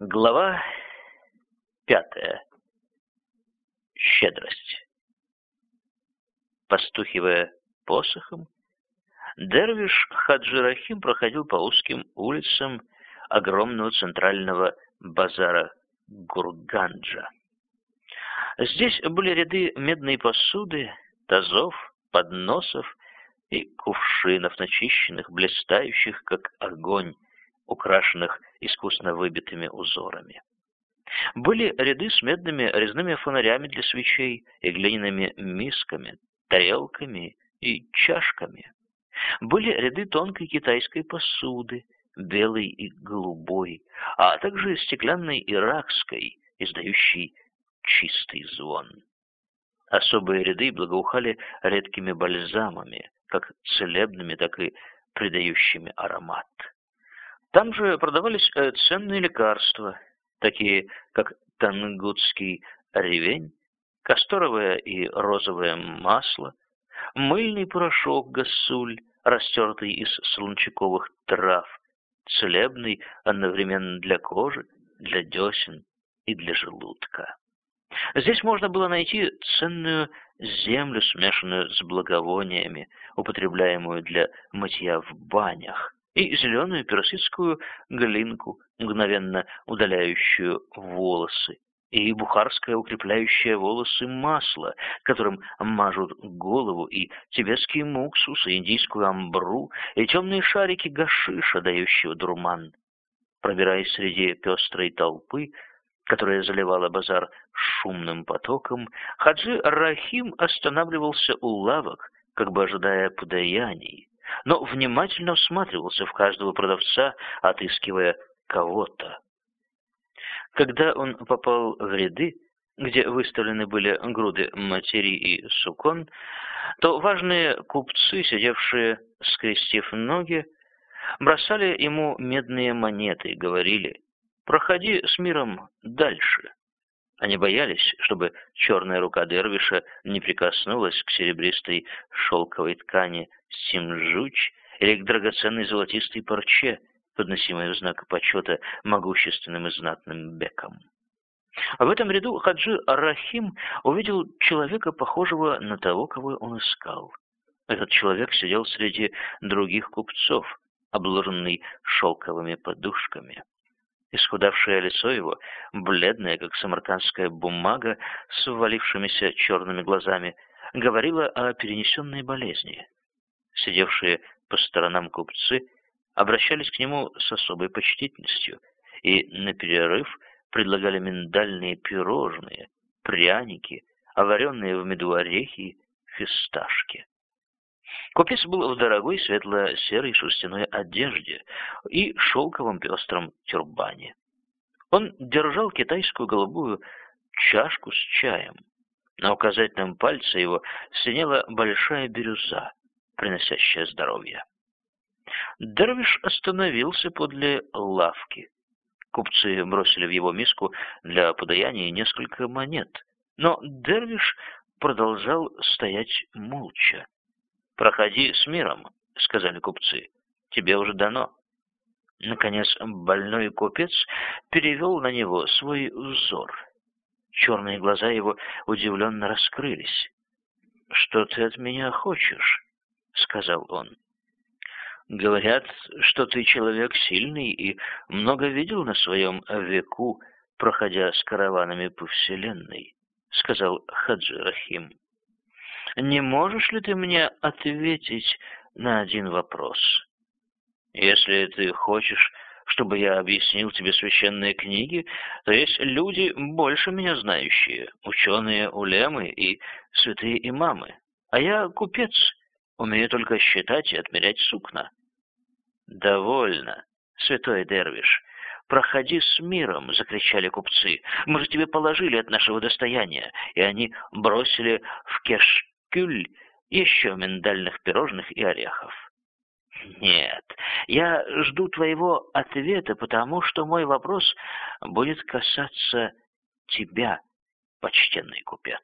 Глава пятая. Щедрость. Постухивая посохом, Дервиш Хаджирахим проходил по узким улицам огромного центрального базара Гурганджа. Здесь были ряды медной посуды, тазов, подносов и кувшинов, начищенных, блистающих, как огонь, украшенных искусно выбитыми узорами. Были ряды с медными резными фонарями для свечей и глиняными мисками, тарелками и чашками. Были ряды тонкой китайской посуды, белой и голубой, а также стеклянной иракской, издающей чистый звон. Особые ряды благоухали редкими бальзамами, как целебными, так и придающими аромат. Там же продавались э, ценные лекарства, такие как тангутский ревень, касторовое и розовое масло, мыльный порошок гасуль, растертый из солончаковых трав, целебный одновременно для кожи, для десен и для желудка. Здесь можно было найти ценную землю, смешанную с благовониями, употребляемую для мытья в банях, и зеленую персидскую глинку, мгновенно удаляющую волосы, и бухарское укрепляющее волосы масло, которым мажут голову, и тибетский муксус, и индийскую амбру, и темные шарики гашиша, дающего дурман. Пробираясь среди пестрой толпы, которая заливала базар шумным потоком, Хаджи Рахим останавливался у лавок, как бы ожидая подаяний, но внимательно всматривался в каждого продавца, отыскивая кого-то. Когда он попал в ряды, где выставлены были груды материй и сукон, то важные купцы, сидевшие, скрестив ноги, бросали ему медные монеты и говорили «Проходи с миром дальше». Они боялись, чтобы черная рука Дервиша не прикоснулась к серебристой шелковой ткани симжуч или к драгоценной золотистой парче, подносимой в знак почета могущественным и знатным беком. В этом ряду Хаджи Арахим увидел человека, похожего на того, кого он искал. Этот человек сидел среди других купцов, обложенный шелковыми подушками. Исхудавшее лицо его, бледное, как самаркандская бумага, с ввалившимися черными глазами, говорило о перенесенной болезни. Сидевшие по сторонам купцы обращались к нему с особой почтительностью и на перерыв предлагали миндальные пирожные, пряники, оваренные в меду орехи, фисташки. Купец был в дорогой светло-серой шерстяной одежде и шелковом пестром тюрбане. Он держал китайскую голубую чашку с чаем. На указательном пальце его синела большая бирюза, приносящая здоровье. Дервиш остановился подле лавки. Купцы бросили в его миску для подаяния несколько монет, но Дервиш продолжал стоять молча. «Проходи с миром», — сказали купцы. «Тебе уже дано». Наконец, больной купец перевел на него свой взор. Черные глаза его удивленно раскрылись. «Что ты от меня хочешь?» — сказал он. «Говорят, что ты человек сильный и много видел на своем веку, проходя с караванами по вселенной», — сказал Хаджи Рахим не можешь ли ты мне ответить на один вопрос? Если ты хочешь, чтобы я объяснил тебе священные книги, то есть люди, больше меня знающие, ученые улемы и святые имамы. А я купец, умею только считать и отмерять сукна. Довольно, святой Дервиш. «Проходи с миром!» — закричали купцы. «Мы же тебе положили от нашего достояния!» И они бросили в кеш кюль, еще миндальных пирожных и орехов. Нет, я жду твоего ответа, потому что мой вопрос будет касаться тебя, почтенный купец.